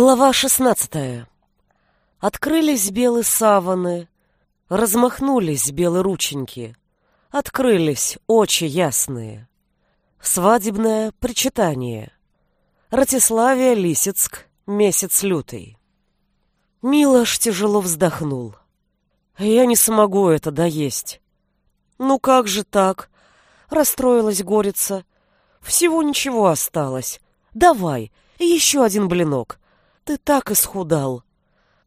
Глава шестнадцатая. Открылись белые саваны, размахнулись белые рученьки, открылись очи ясные. Свадебное причитание. Ратиславия, Лисицк, месяц лютый. Милош тяжело вздохнул. Я не смогу это доесть. Ну как же так? Расстроилась горица. Всего ничего осталось. Давай, еще один блинок. Ты так исхудал.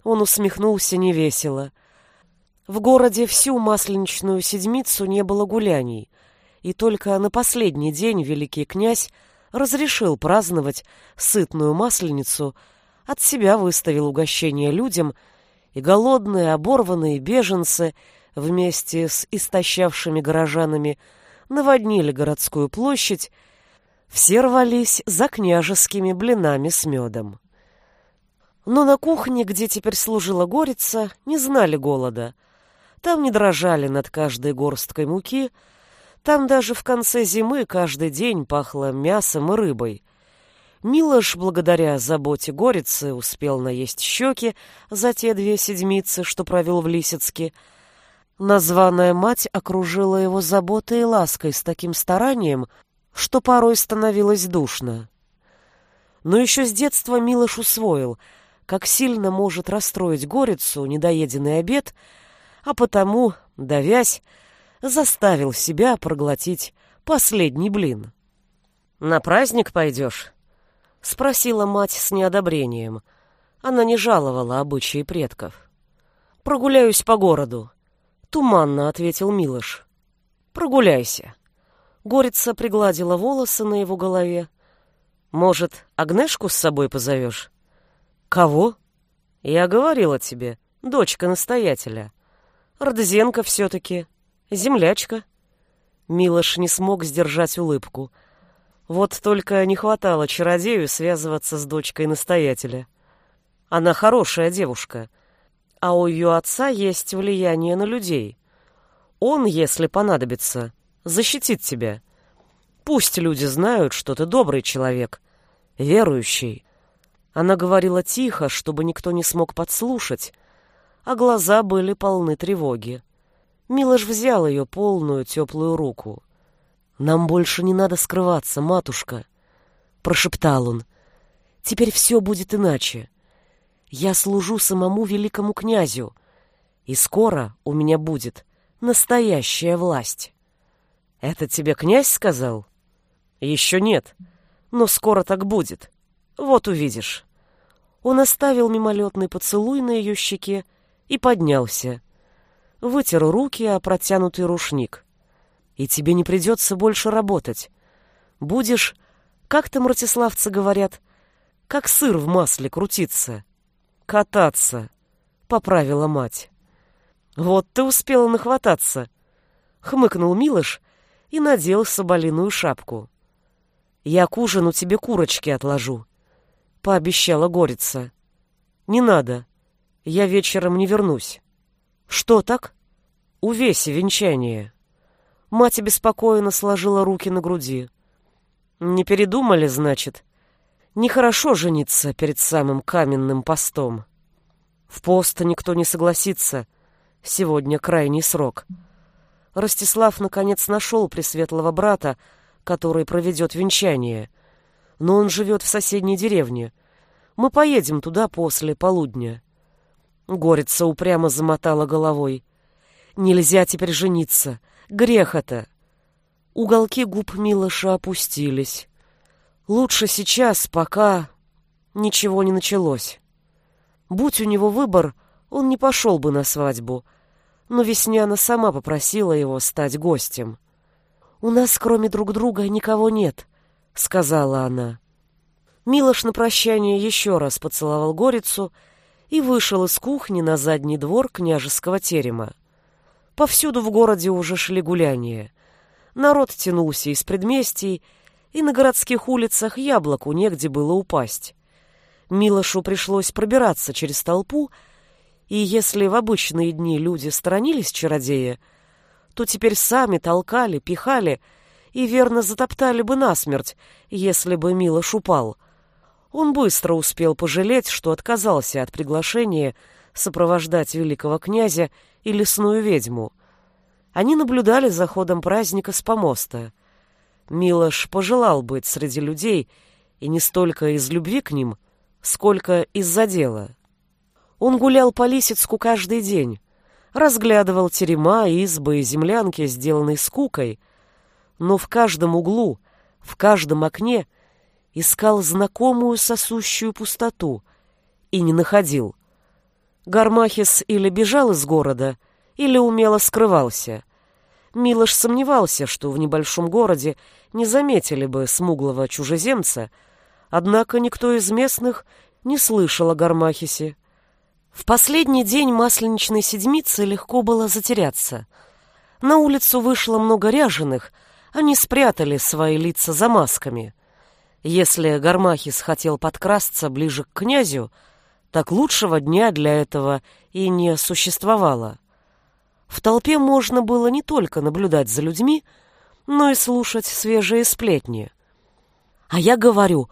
Он усмехнулся невесело. В городе всю масленичную седмицу не было гуляний, и только на последний день великий князь разрешил праздновать сытную масленицу, от себя выставил угощение людям, и голодные, оборванные беженцы вместе с истощавшими горожанами наводнили городскую площадь, все рвались за княжескими блинами с медом. Но на кухне, где теперь служила горица, не знали голода. Там не дрожали над каждой горсткой муки, там даже в конце зимы каждый день пахло мясом и рыбой. Милош, благодаря заботе горицы, успел наесть щеки за те две седмицы, что провел в Лисицке. Названная мать окружила его заботой и лаской с таким старанием, что порой становилось душно. Но еще с детства Милош усвоил — как сильно может расстроить горицу недоеденный обед, а потому, давясь, заставил себя проглотить последний блин. «На праздник пойдешь?» — спросила мать с неодобрением. Она не жаловала обычаи предков. «Прогуляюсь по городу», — туманно ответил Милош. «Прогуляйся». Горица пригладила волосы на его голове. «Может, Агнешку с собой позовешь?» «Кого?» «Я говорила тебе, дочка настоятеля. Родзенко все-таки. Землячка». Милош не смог сдержать улыбку. Вот только не хватало чародею связываться с дочкой настоятеля. Она хорошая девушка, а у ее отца есть влияние на людей. Он, если понадобится, защитит тебя. Пусть люди знают, что ты добрый человек, верующий, она говорила тихо, чтобы никто не смог подслушать, а глаза были полны тревоги. Милош взял ее полную теплую руку. «Нам больше не надо скрываться, матушка», — прошептал он. «Теперь все будет иначе. Я служу самому великому князю, и скоро у меня будет настоящая власть». «Это тебе князь сказал?» «Еще нет, но скоро так будет. Вот увидишь. Он оставил мимолетный поцелуй на ее щеке и поднялся. Вытер руки о протянутый рушник. И тебе не придется больше работать. Будешь, как там ратиславцы говорят, как сыр в масле крутиться. Кататься, поправила мать. Вот ты успела нахвататься. Хмыкнул Милош и надел соболиную шапку. Я к ужину тебе курочки отложу пообещала Горица. Не надо. Я вечером не вернусь. Что так? Увеси венчание. Мать беспокойно сложила руки на груди. Не передумали, значит? Нехорошо жениться перед самым каменным постом. В пост никто не согласится. Сегодня крайний срок. Ростислав наконец нашел пресветлого брата, который проведет венчание — но он живет в соседней деревне. Мы поедем туда после полудня». Горица упрямо замотала головой. «Нельзя теперь жениться. Грех это». Уголки губ Милоша опустились. «Лучше сейчас, пока ничего не началось. Будь у него выбор, он не пошел бы на свадьбу, но Весняна сама попросила его стать гостем. «У нас, кроме друг друга, никого нет», — сказала она. Милош на прощание еще раз поцеловал горицу и вышел из кухни на задний двор княжеского терема. Повсюду в городе уже шли гуляния. Народ тянулся из предместий, и на городских улицах яблоку негде было упасть. Милошу пришлось пробираться через толпу, и если в обычные дни люди сторонились чародея, то теперь сами толкали, пихали и верно затоптали бы насмерть, если бы Милош упал. Он быстро успел пожалеть, что отказался от приглашения сопровождать великого князя и лесную ведьму. Они наблюдали за ходом праздника с помоста. Милош пожелал быть среди людей, и не столько из любви к ним, сколько из-за дела. Он гулял по Лисицку каждый день, разглядывал терема, избы и землянки, сделанные скукой, но в каждом углу, в каждом окне искал знакомую сосущую пустоту и не находил. Гармахис или бежал из города, или умело скрывался. Милош сомневался, что в небольшом городе не заметили бы смуглого чужеземца, однако никто из местных не слышал о Гармахисе. В последний день масленичной седмицы легко было затеряться. На улицу вышло много ряженых, они спрятали свои лица за масками. Если Гармахис хотел подкрасться ближе к князю, так лучшего дня для этого и не существовало. В толпе можно было не только наблюдать за людьми, но и слушать свежие сплетни. А я говорю,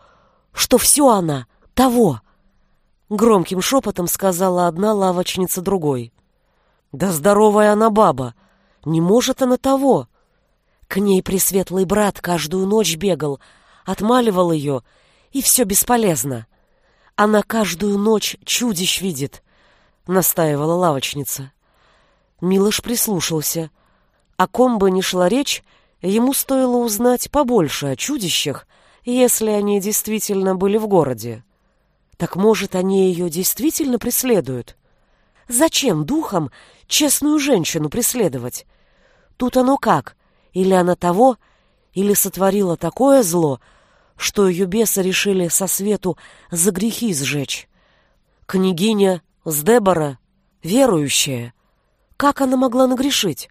что все она того, Громким шепотом сказала одна лавочница другой. Да здоровая она баба! Не может она того! К ней пресветлый брат каждую ночь бегал, отмаливал ее, и все бесполезно. Она каждую ночь чудищ видит, — настаивала лавочница. Милош прислушался. О ком бы ни шла речь, ему стоило узнать побольше о чудищах, если они действительно были в городе. Так может, они ее действительно преследуют? Зачем духом честную женщину преследовать? Тут оно как? Или она того, или сотворила такое зло, что ее бесы решили со свету за грехи сжечь? Княгиня с верующая, как она могла нагрешить?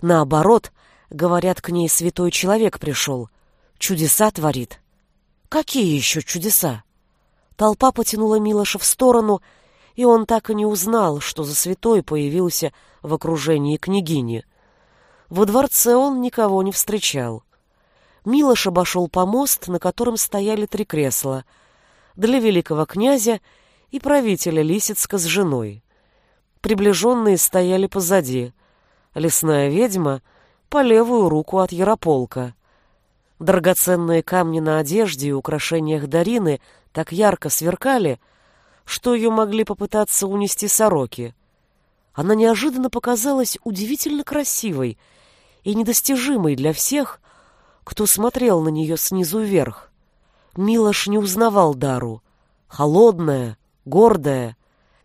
Наоборот, говорят, к ней святой человек пришел, чудеса творит. Какие еще чудеса? Толпа потянула Милоша в сторону, и он так и не узнал, что за святой появился в окружении княгини. Во дворце он никого не встречал. Милош обошел помост, на котором стояли три кресла для великого князя и правителя Лисицка с женой. Приближенные стояли позади, лесная ведьма по левую руку от Ярополка. Драгоценные камни на одежде и украшениях Дарины так ярко сверкали, что ее могли попытаться унести сороки. Она неожиданно показалась удивительно красивой и недостижимой для всех, кто смотрел на нее снизу вверх. Милош не узнавал Дару. Холодная, гордая.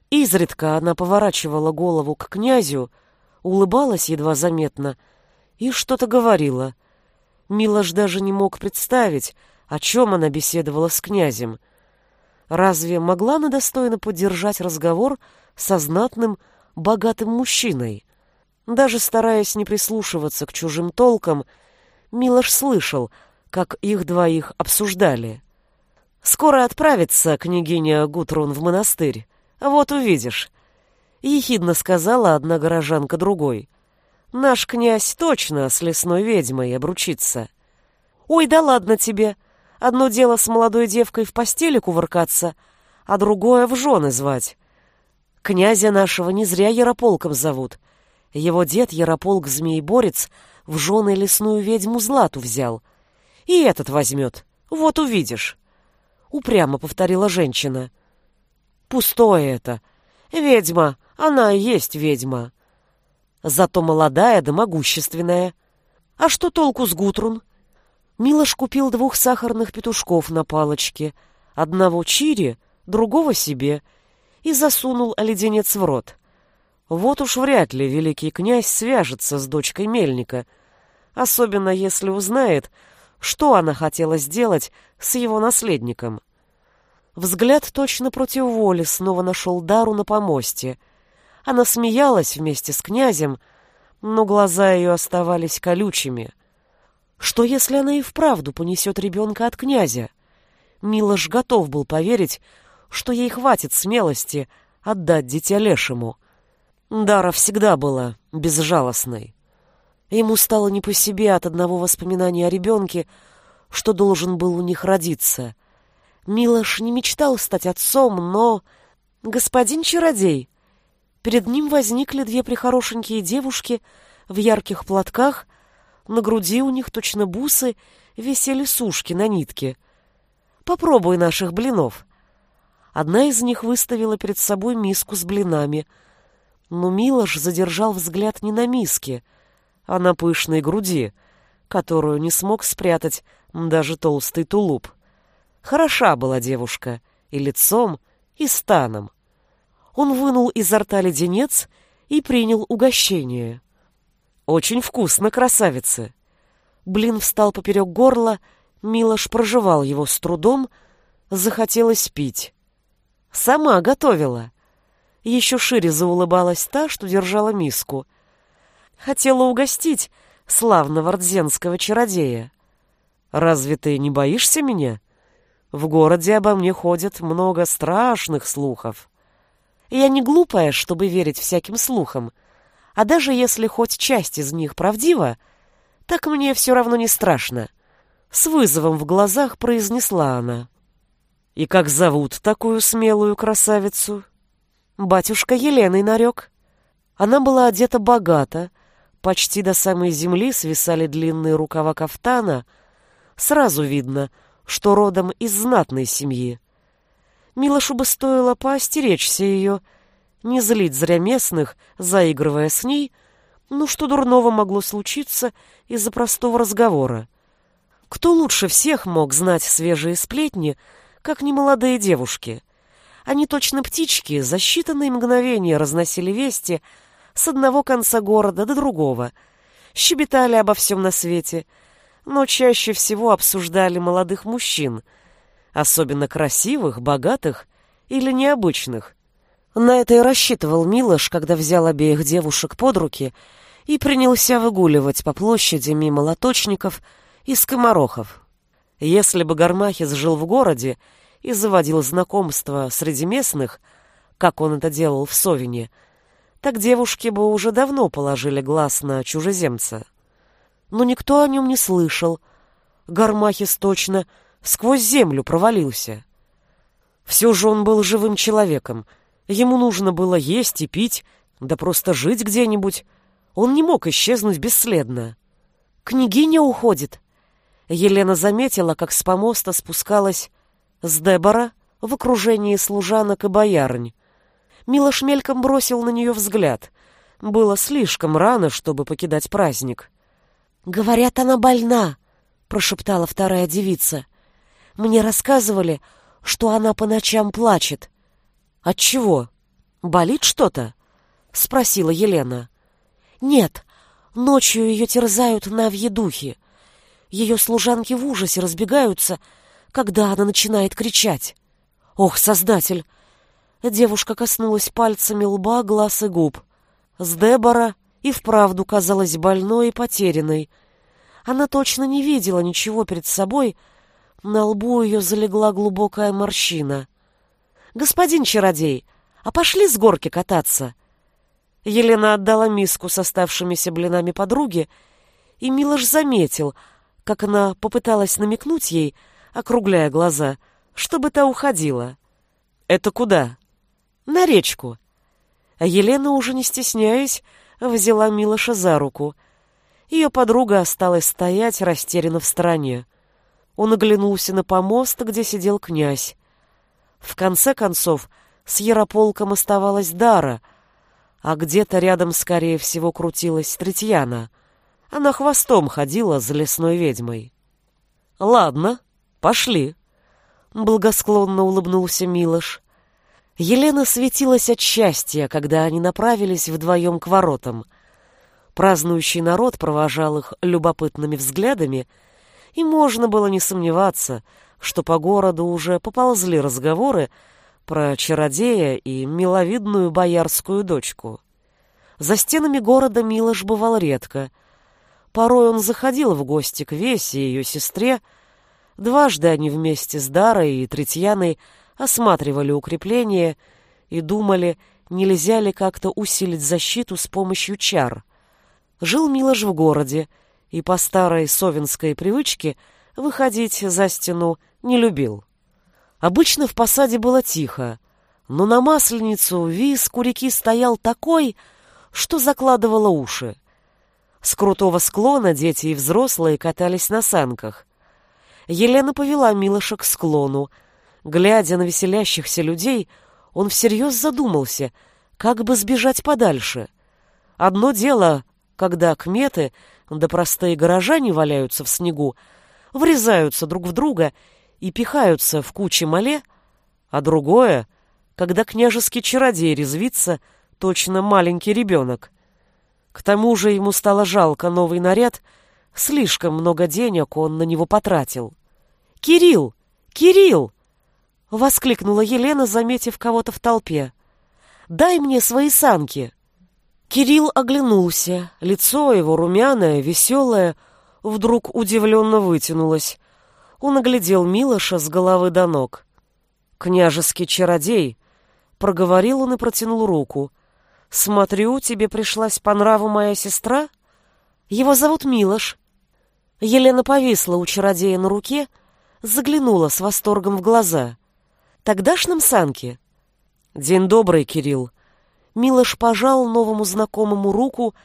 Изредка она поворачивала голову к князю, улыбалась едва заметно и что-то говорила — Милош даже не мог представить, о чем она беседовала с князем. Разве могла она достойно поддержать разговор со знатным, богатым мужчиной? Даже стараясь не прислушиваться к чужим толкам, Милош слышал, как их двоих обсуждали. «Скоро отправится княгиня Гутрун в монастырь. Вот увидишь», — ехидно сказала одна горожанка другой. Наш князь точно с лесной ведьмой обручится. Ой, да ладно тебе. Одно дело с молодой девкой в постели кувыркаться, а другое в жены звать. Князя нашего не зря Ярополком зовут. Его дед Ярополк-змееборец в жены лесную ведьму Злату взял. И этот возьмет. Вот увидишь. Упрямо повторила женщина. Пустое это. Ведьма, она и есть ведьма. Зато молодая да могущественная. А что толку с Гутрун? Милош купил двух сахарных петушков на палочке, одного Чири, другого себе, и засунул оледенец в рот. Вот уж вряд ли великий князь свяжется с дочкой мельника, особенно если узнает, что она хотела сделать с его наследником. Взгляд точно против воли снова нашел Дару на помосте — она смеялась вместе с князем, но глаза ее оставались колючими. Что, если она и вправду понесет ребенка от князя? Милош готов был поверить, что ей хватит смелости отдать дитя лешему. Дара всегда была безжалостной. Ему стало не по себе от одного воспоминания о ребенке, что должен был у них родиться. Милош не мечтал стать отцом, но... Господин чародей! Перед ним возникли две прихорошенькие девушки в ярких платках, на груди у них точно бусы висели сушки на нитке. Попробуй наших блинов. Одна из них выставила перед собой миску с блинами, но Милош задержал взгляд не на миске, а на пышной груди, которую не смог спрятать даже толстый тулуп. Хороша была девушка и лицом, и станом. Он вынул изо рта леденец и принял угощение. «Очень вкусно, красавица!» Блин встал поперек горла, Милош прожевал его с трудом, захотелось пить. «Сама готовила!» Еще шире заулыбалась та, что держала миску. Хотела угостить славного рдзенского чародея. «Разве ты не боишься меня? В городе обо мне ходит много страшных слухов. Я не глупая, чтобы верить всяким слухам, а даже если хоть часть из них правдива, так мне все равно не страшно. С вызовом в глазах произнесла она. И как зовут такую смелую красавицу? Батюшка Еленой нарек. Она была одета богато, почти до самой земли свисали длинные рукава кафтана. Сразу видно, что родом из знатной семьи. Милошу бы стоило поостеречься ее, — не злить зря местных, заигрывая с ней, ну что дурного могло случиться из-за простого разговора? Кто лучше всех мог знать свежие сплетни, как не молодые девушки? Они точно птички, за считанные мгновения разносили вести с одного конца города до другого, щебетали обо всем на свете, но чаще всего обсуждали молодых мужчин, особенно красивых, богатых или необычных. На это и рассчитывал Милош, когда взял обеих девушек под руки и принялся выгуливать по площади мимо лоточников и скоморохов. Если бы Гармахис жил в городе и заводил знакомства среди местных, как он это делал в Совине, так девушки бы уже давно положили глаз на чужеземца. Но никто о нем не слышал. Гармахис точно сквозь землю провалился. Все же он был живым человеком — Ему нужно было есть и пить, да просто жить где-нибудь. Он не мог исчезнуть бесследно. Княгиня уходит. Елена заметила, как с помоста спускалась с Дебора в окружении служанок и боярынь. Милош мельком бросил на нее взгляд. Было слишком рано, чтобы покидать праздник. «Говорят, она больна», — прошептала вторая девица. «Мне рассказывали, что она по ночам плачет. От чего? Болит что-то? спросила Елена. Нет, ночью ее терзают навьи духи. Ее служанки в ужасе разбегаются, когда она начинает кричать. Ох, создатель! Девушка коснулась пальцами лба, глаз и губ. С Дебора и вправду казалась больной и потерянной. Она точно не видела ничего перед собой, на лбу ее залегла глубокая морщина. «Господин чародей, а пошли с горки кататься?» Елена отдала миску с оставшимися блинами подруге, и Милош заметил, как она попыталась намекнуть ей, округляя глаза, чтобы та уходила. «Это куда?» «На речку». Елена, уже не стесняясь, взяла Милоша за руку. Ее подруга осталась стоять растерянно в стороне. Он оглянулся на помост, где сидел князь. В конце концов, с Ярополком оставалась Дара, а где-то рядом, скорее всего, крутилась Третьяна. Она хвостом ходила за лесной ведьмой. «Ладно, пошли», — благосклонно улыбнулся Милош. Елена светилась от счастья, когда они направились вдвоем к воротам. Празднующий народ провожал их любопытными взглядами, и можно было не сомневаться — что по городу уже поползли разговоры про чародея и миловидную боярскую дочку. За стенами города Милош бывал редко. Порой он заходил в гости к Весе и ее сестре. Дважды они вместе с Дарой и Третьяной осматривали укрепления и думали, нельзя ли как-то усилить защиту с помощью чар. Жил Милош в городе, и по старой совинской привычке выходить за стену не любил. Обычно в посаде было тихо, но на Масленицу виск у реки стоял такой, что закладывало уши. С крутого склона дети и взрослые катались на санках. Елена повела Милоша к склону. Глядя на веселящихся людей, он всерьез задумался, как бы сбежать подальше. Одно дело, когда кметы да простые горожане валяются в снегу, врезаются друг в друга и пихаются в куче мале, а другое, когда княжеский чародей резвится, точно маленький ребенок. К тому же ему стало жалко новый наряд, слишком много денег он на него потратил. «Кирилл! Кирилл!» — воскликнула Елена, заметив кого-то в толпе. «Дай мне свои санки!» Кирилл оглянулся. Лицо его, румяное, веселое, вдруг удивленно вытянулось. Он оглядел Милоша с головы до ног. «Княжеский чародей!» — проговорил он и протянул руку. «Смотрю, тебе пришлась по нраву моя сестра? Его зовут Милош». Елена повисла у чародея на руке, заглянула с восторгом в глаза. «Тогда ж нам санки?» «День добрый, Кирилл!» Милош пожал новому знакомому руку,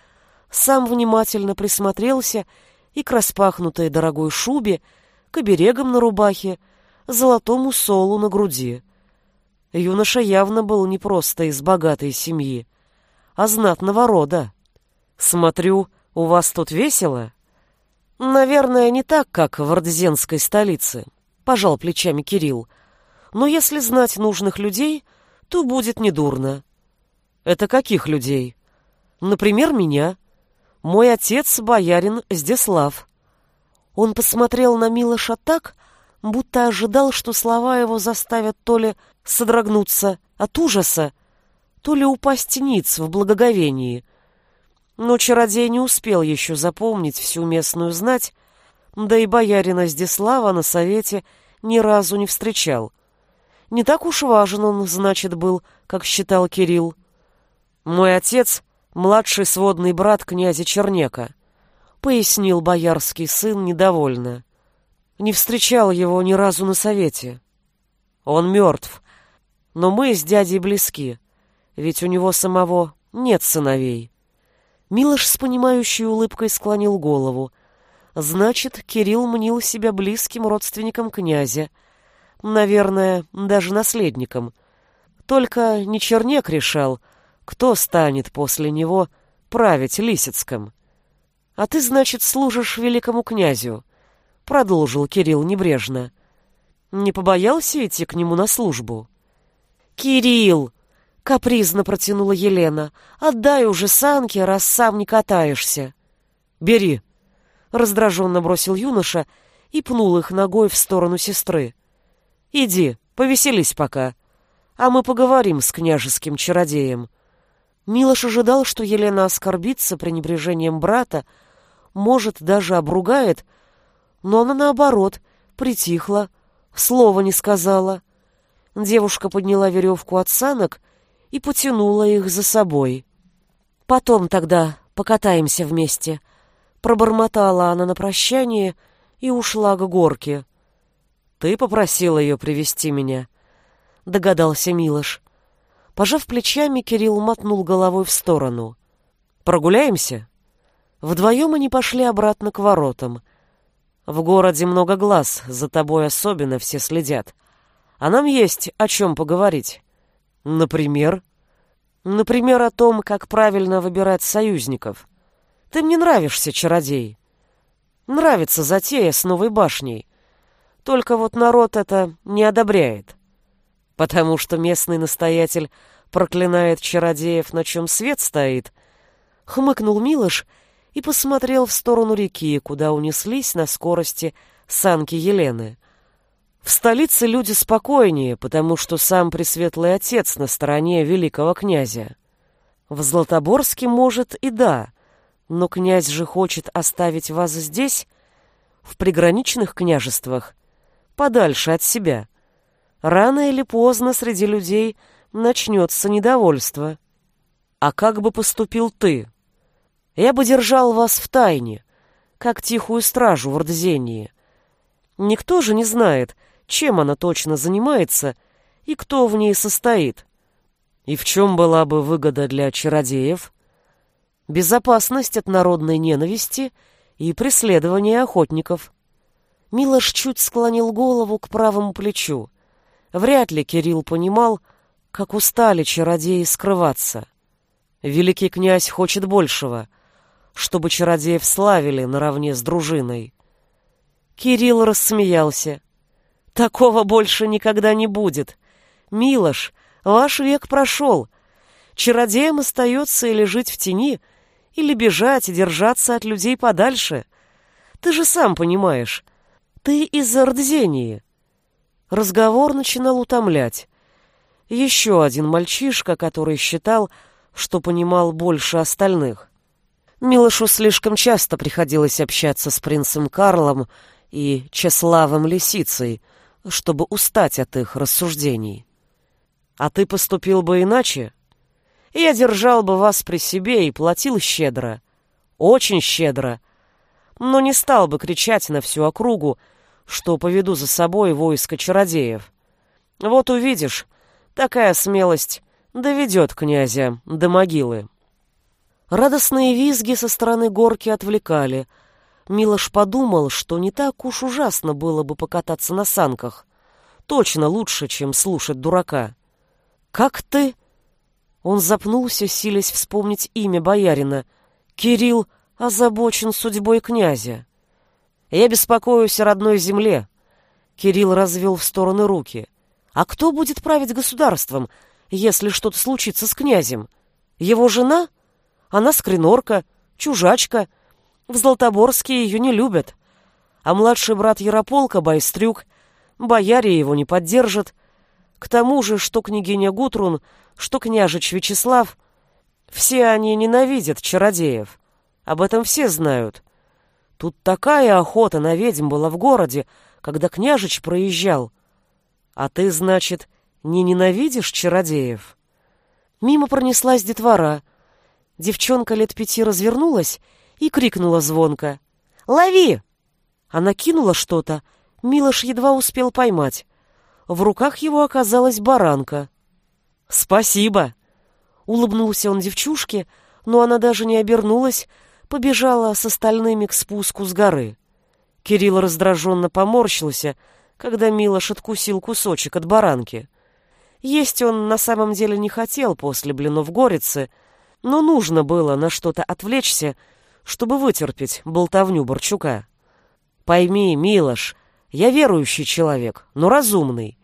сам внимательно присмотрелся и к распахнутой дорогой шубе, к оберегам на рубахе, золотому солу на груди. Юноша явно был не просто из богатой семьи, а знатного рода. «Смотрю, у вас тут весело?» «Наверное, не так, как в Ордзенской столице», — пожал плечами Кирилл. «Но если знать нужных людей, то будет недурно. Это каких людей? Например, меня. Мой отец боярин Здеслав. Он посмотрел на Милоша так, будто ожидал, что слова его заставят то ли содрогнуться от ужаса, то ли упасть ниц в благоговении. Но чародей не успел еще запомнить всю местную знать, да и боярина Здеслава на совете ни разу не встречал. Не так уж важен он, значит, был, как считал Кирилл. «Мой отец — младший сводный брат князя Чернека», — пояснил боярский сын недовольно. «Не встречал его ни разу на совете. Он мертв, но мы с дядей близки, ведь у него самого нет сыновей». Милош с понимающей улыбкой склонил голову. Значит, Кирилл мнил себя близким родственником князя. Наверное, даже наследником. Только не Чернек решал — кто станет после него править Лисицком? А ты, значит, служишь великому князю, продолжил Кирилл небрежно. Не побоялся идти к нему на службу? Кирилл, капризно протянула Елена, отдай уже санки, раз сам не катаешься. Бери, раздраженно бросил юноша и пнул их ногой в сторону сестры. Иди, повеселись пока, а мы поговорим с княжеским чародеем. Милош ожидал, что Елена оскорбится пренебрежением брата, может, даже обругает, но она, наоборот, притихла, слова не сказала. Девушка подняла веревку от санок и потянула их за собой. «Потом тогда покатаемся вместе», — пробормотала она на прощание и ушла к горке. «Ты попросила ее привести меня», — догадался Милош. Пожав плечами, Кирилл мотнул головой в сторону. «Прогуляемся?» Вдвоем они пошли обратно к воротам. В городе много глаз, за тобой особенно все следят. А нам есть о чем поговорить. Например? Например, о том, как правильно выбирать союзников. Ты мне нравишься, чародей. Нравится затея с новой башней. Только вот народ это не одобряет потому что местный настоятель проклинает чародеев, на чем свет стоит, хмыкнул Милош и посмотрел в сторону реки, куда унеслись на скорости санки Елены. В столице люди спокойнее, потому что сам Пресветлый Отец на стороне великого князя. В Златоборске, может, и да, но князь же хочет оставить вас здесь, в приграничных княжествах, подальше от себя. Рано или поздно среди людей начнется недовольство. А как бы поступил ты? Я бы держал вас в тайне, как тихую стражу в Ордзении. Никто же не знает, чем она точно занимается и кто в ней состоит. И в чем была бы выгода для чародеев? Безопасность от народной ненависти и преследования охотников. Милош чуть склонил голову к правому плечу. Вряд ли Кирилл понимал, как устали чародеи скрываться. Великий князь хочет большего, чтобы чародеев славили наравне с дружиной. Кирилл рассмеялся. Такого больше никогда не будет. Милош, ваш век прошел. Чародеям остается или жить в тени, или бежать и держаться от людей подальше. Ты же сам понимаешь. Ты из Ордзении. Разговор начинал утомлять. Еще один мальчишка, который считал, что понимал больше остальных. Милошу слишком часто приходилось общаться с принцем Карлом и Чеславом Лисицей, чтобы устать от их рассуждений. А ты поступил бы иначе? Я держал бы вас при себе и платил щедро. Очень щедро. Но не стал бы кричать на всю округу, что поведу за собой войско чародеев. Вот увидишь, такая смелость доведет князя до могилы. Радостные визги со стороны горки отвлекали. Милош подумал, что не так уж ужасно было бы покататься на санках. Точно лучше, чем слушать дурака. «Как ты?» Он запнулся, силясь вспомнить имя боярина. «Кирилл озабочен судьбой князя». «Я беспокоюсь о родной земле». Кирилл развел в стороны руки. «А кто будет править государством, если что-то случится с князем? Его жена? Она скринорка, чужачка. В Златоборске ее не любят. А младший брат Ярополка, Байстрюк, бояре его не поддержат. К тому же, что княгиня Гутрун, что княжич Вячеслав, все они ненавидят чародеев. Об этом все знают. Тут такая охота на ведьм была в городе, когда княжич проезжал. А ты, значит, не ненавидишь чародеев? Мимо пронеслась детвора. Девчонка лет пяти развернулась и крикнула звонко. «Лови!» Она кинула что-то. Милош едва успел поймать. В руках его оказалась баранка. «Спасибо!» Улыбнулся он девчушке, но она даже не обернулась, побежала с остальными к спуску с горы. Кирилл раздраженно поморщился, когда Милош откусил кусочек от баранки. Есть он на самом деле не хотел после блинов горицы, но нужно было на что-то отвлечься, чтобы вытерпеть болтовню Борчука. Пойми, Милош, я верующий человек, но разумный.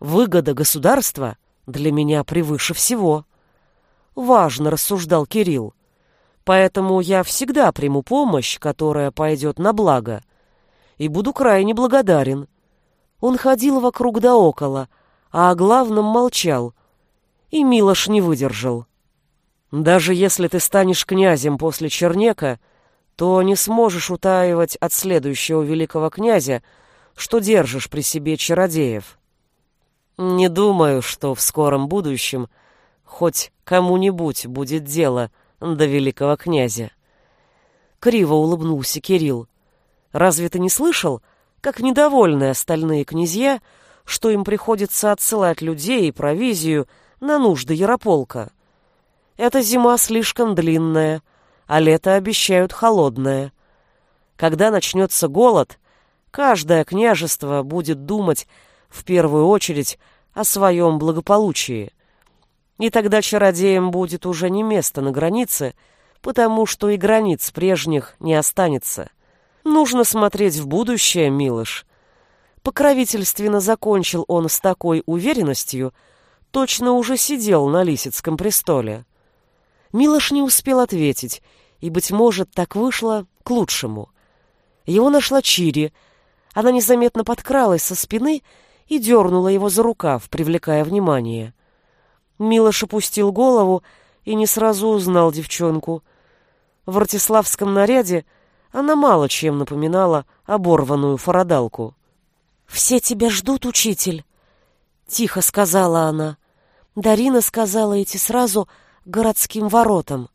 Выгода государства для меня превыше всего. Важно, рассуждал Кирилл. Поэтому я всегда приму помощь, которая пойдет на благо, и буду крайне благодарен. Он ходил вокруг да около, а о главном молчал. И Милош не выдержал. Даже если ты станешь князем после Чернека, то не сможешь утаивать от следующего великого князя, что держишь при себе чародеев. Не думаю, что в скором будущем хоть кому-нибудь будет дело до великого князя. Криво улыбнулся Кирилл. Разве ты не слышал, как недовольны остальные князья, что им приходится отсылать людей и провизию на нужды Ярополка. Эта зима слишком длинная, а лето обещают холодное. Когда начнется голод, каждое княжество будет думать в первую очередь о своем благополучии. И тогда чародеям будет уже не место на границе, потому что и границ прежних не останется. Нужно смотреть в будущее, Милош, Покровительственно закончил он с такой уверенностью, точно уже сидел на Лисицком престоле. Милош не успел ответить, и, быть может, так вышло к лучшему. Его нашла Чири. Она незаметно подкралась со спины и дернула его за рукав, привлекая внимание. Милош опустил голову и не сразу узнал девчонку. В артиславском наряде она мало чем напоминала оборванную фарадалку. «Все тебя ждут, учитель», — тихо сказала она. Дарина сказала идти сразу городским воротам.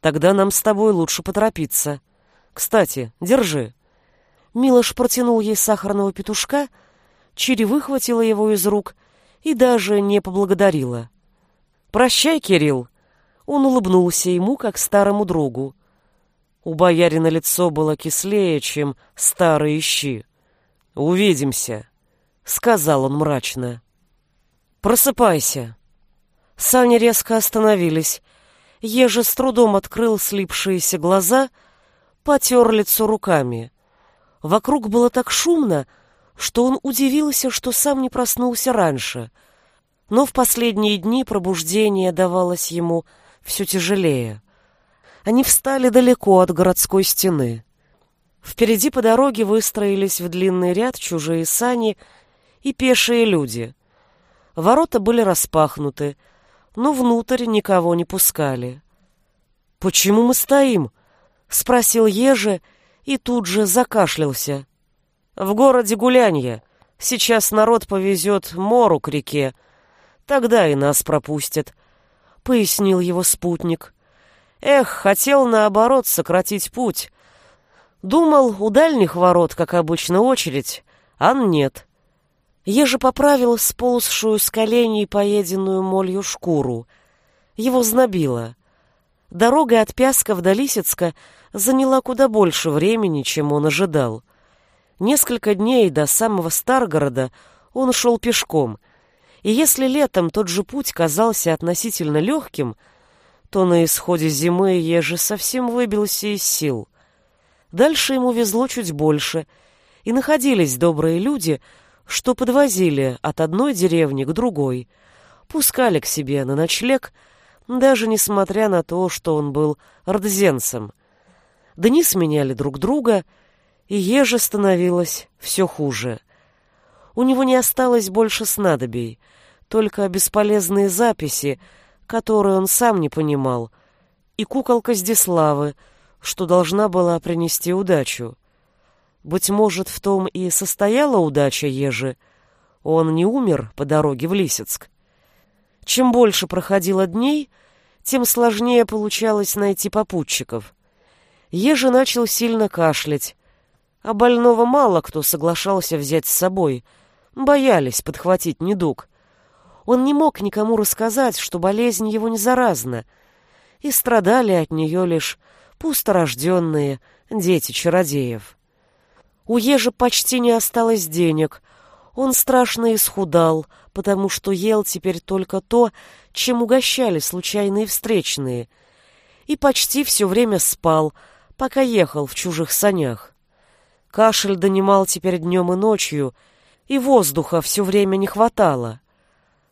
«Тогда нам с тобой лучше поторопиться. Кстати, держи». Милош протянул ей сахарного петушка. Чири выхватила его из рук и даже не поблагодарила. «Прощай, Кирилл!» Он улыбнулся ему, как старому другу. У боярина лицо было кислее, чем старые щи. «Увидимся», — сказал он мрачно. «Просыпайся». Сани резко остановились. Еже с трудом открыл слипшиеся глаза, потер лицо руками. Вокруг было так шумно, что он удивился, что сам не проснулся раньше. Но в последние дни пробуждение давалось ему все тяжелее. Они встали далеко от городской стены. Впереди по дороге выстроились в длинный ряд чужие сани и пешие люди. Ворота были распахнуты, но внутрь никого не пускали. «Почему мы стоим?» — спросил Ежи и тут же закашлялся. В городе гулянье. Сейчас народ повезет Мору к реке. Тогда и нас пропустят», — пояснил его спутник. «Эх, хотел, наоборот, сократить путь. Думал, у дальних ворот, как обычно, очередь, а нет». Еже поправил сползшую с коленей поеденную молью шкуру. Его знобило. Дорога от Пясков до Лисицка заняла куда больше времени, чем он ожидал. Несколько дней до самого Старгорода он шел пешком, и если летом тот же путь казался относительно легким, то на исходе зимы Ежи совсем выбился из сил. Дальше ему везло чуть больше, и находились добрые люди, что подвозили от одной деревни к другой, пускали к себе на ночлег, даже несмотря на то, что он был рдзенцем. Дни сменяли друг друга — и еже становилось все хуже. У него не осталось больше снадобий, только бесполезные записи, которые он сам не понимал, и куколка Здиславы, что должна была принести удачу. Быть может, в том и состояла удача Ежи. Он не умер по дороге в Лисицк. Чем больше проходило дней, тем сложнее получалось найти попутчиков. Ежи начал сильно кашлять, а больного мало кто соглашался взять с собой. Боялись подхватить недуг. Он не мог никому рассказать, что болезнь его не заразна, и страдали от нее лишь пусторожденные дети чародеев. У Ежи почти не осталось денег. Он страшно исхудал, потому что ел теперь только то, чем угощали случайные встречные, и почти все время спал, пока ехал в чужих санях. Кашель донимал теперь днем и ночью, и воздуха все время не хватало.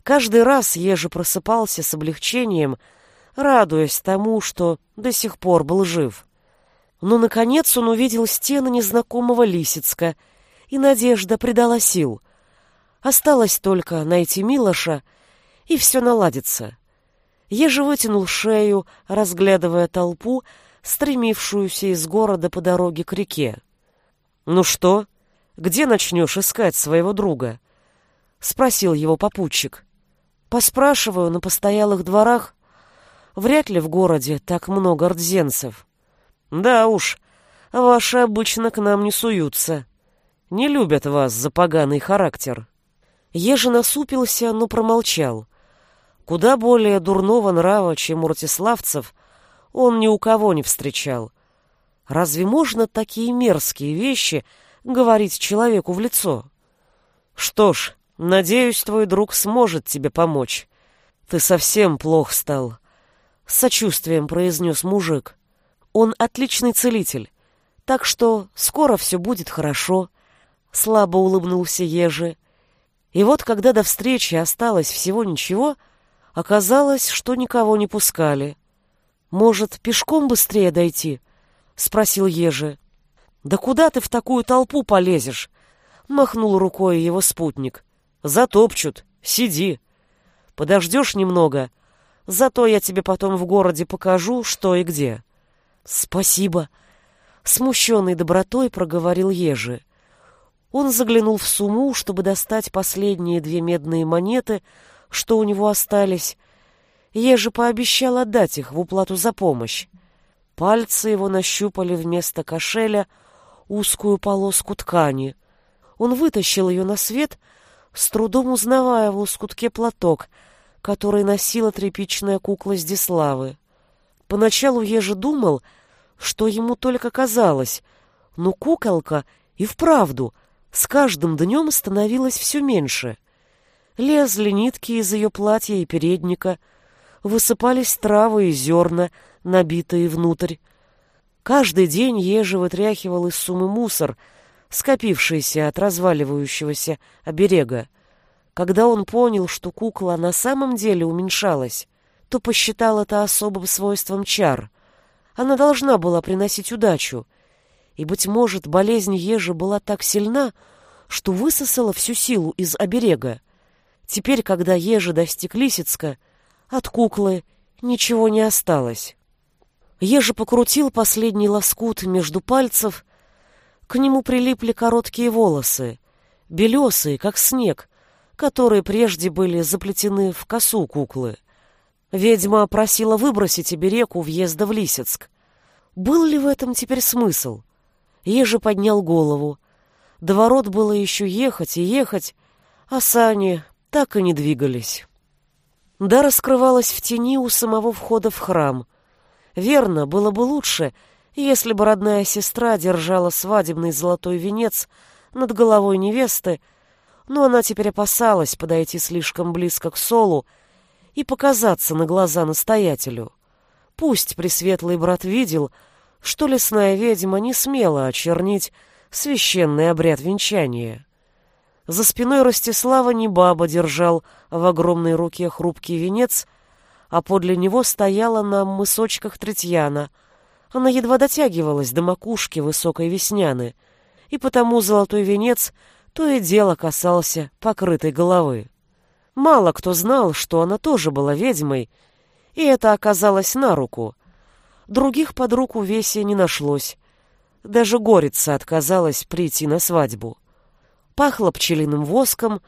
Каждый раз Ежи просыпался с облегчением, радуясь тому, что до сих пор был жив. Но, наконец, он увидел стены незнакомого Лисицка, и надежда придала сил. Осталось только найти Милоша, и все наладится. Ежи вытянул шею, разглядывая толпу, стремившуюся из города по дороге к реке. «Ну что, где начнешь искать своего друга?» — спросил его попутчик. «Поспрашиваю на постоялых дворах. Вряд ли в городе так много рдзенцев». «Да уж, ваши обычно к нам не суются. Не любят вас за поганый характер». Ежи насупился, но промолчал. Куда более дурного нрава, чем у ратиславцев, он ни у кого не встречал. Разве можно такие мерзкие вещи говорить человеку в лицо? Что ж, надеюсь, твой друг сможет тебе помочь. Ты совсем плох стал, — с сочувствием произнес мужик. Он отличный целитель, так что скоро все будет хорошо, — слабо улыбнулся Ежи. И вот, когда до встречи осталось всего ничего, оказалось, что никого не пускали. Может, пешком быстрее дойти? — спросил Ежи. «Да куда ты в такую толпу полезешь?» — махнул рукой его спутник. «Затопчут. Сиди. Подождешь немного. Зато я тебе потом в городе покажу, что и где». «Спасибо», — смущенной добротой проговорил Ежи. Он заглянул в сумму, чтобы достать последние две медные монеты, что у него остались. Ежи пообещал отдать их в уплату за помощь. Пальцы его нащупали вместо кошеля узкую полоску ткани. Он вытащил ее на свет, с трудом узнавая в лоскутке платок, который носила тряпичная кукла Здиславы. Поначалу Ежи думал, что ему только казалось, но куколка и вправду с каждым днем становилась все меньше. Лезли нитки из ее платья и передника, высыпались травы и зерна, набитые внутрь. Каждый день Ежи вытряхивал из суммы мусор, скопившийся от разваливающегося оберега. Когда он понял, что кукла на самом деле уменьшалась, то посчитал это особым свойством чар. Она должна была приносить удачу, и, быть может, болезнь ежи была так сильна, что высосала всю силу из оберега. Теперь, когда ежи достиг Лисицка, от куклы ничего не осталось. Ежи покрутил последний лоскут между пальцев, к нему прилипли короткие волосы, белесые, как снег, которые прежде были заплетены в косу куклы. Ведьма просила выбросить оберег у въезда в Лисицк. Был ли в этом теперь смысл? Ежи поднял голову. До ворот было еще ехать и ехать, а сани так и не двигались. Да раскрывалась в тени у самого входа в храм. Верно, было бы лучше, если бы родная сестра держала свадебный золотой венец над головой невесты, но она теперь опасалась подойти слишком близко к Солу и показаться на глаза настоятелю. Пусть пресветлый брат видел, что лесная ведьма не смела очернить священный обряд венчания. За спиной Ростислава не баба держал в огромной руке хрупкий венец, а подле него стояла на мысочках Третьяна. Она едва дотягивалась до макушки высокой весняны, и потому золотой венец то и дело касался покрытой головы. Мало кто знал, что она тоже была ведьмой, и это оказалось на руку — Других подруг у Веси не нашлось. Даже горица отказалась прийти на свадьбу. Пахло пчелиным воском,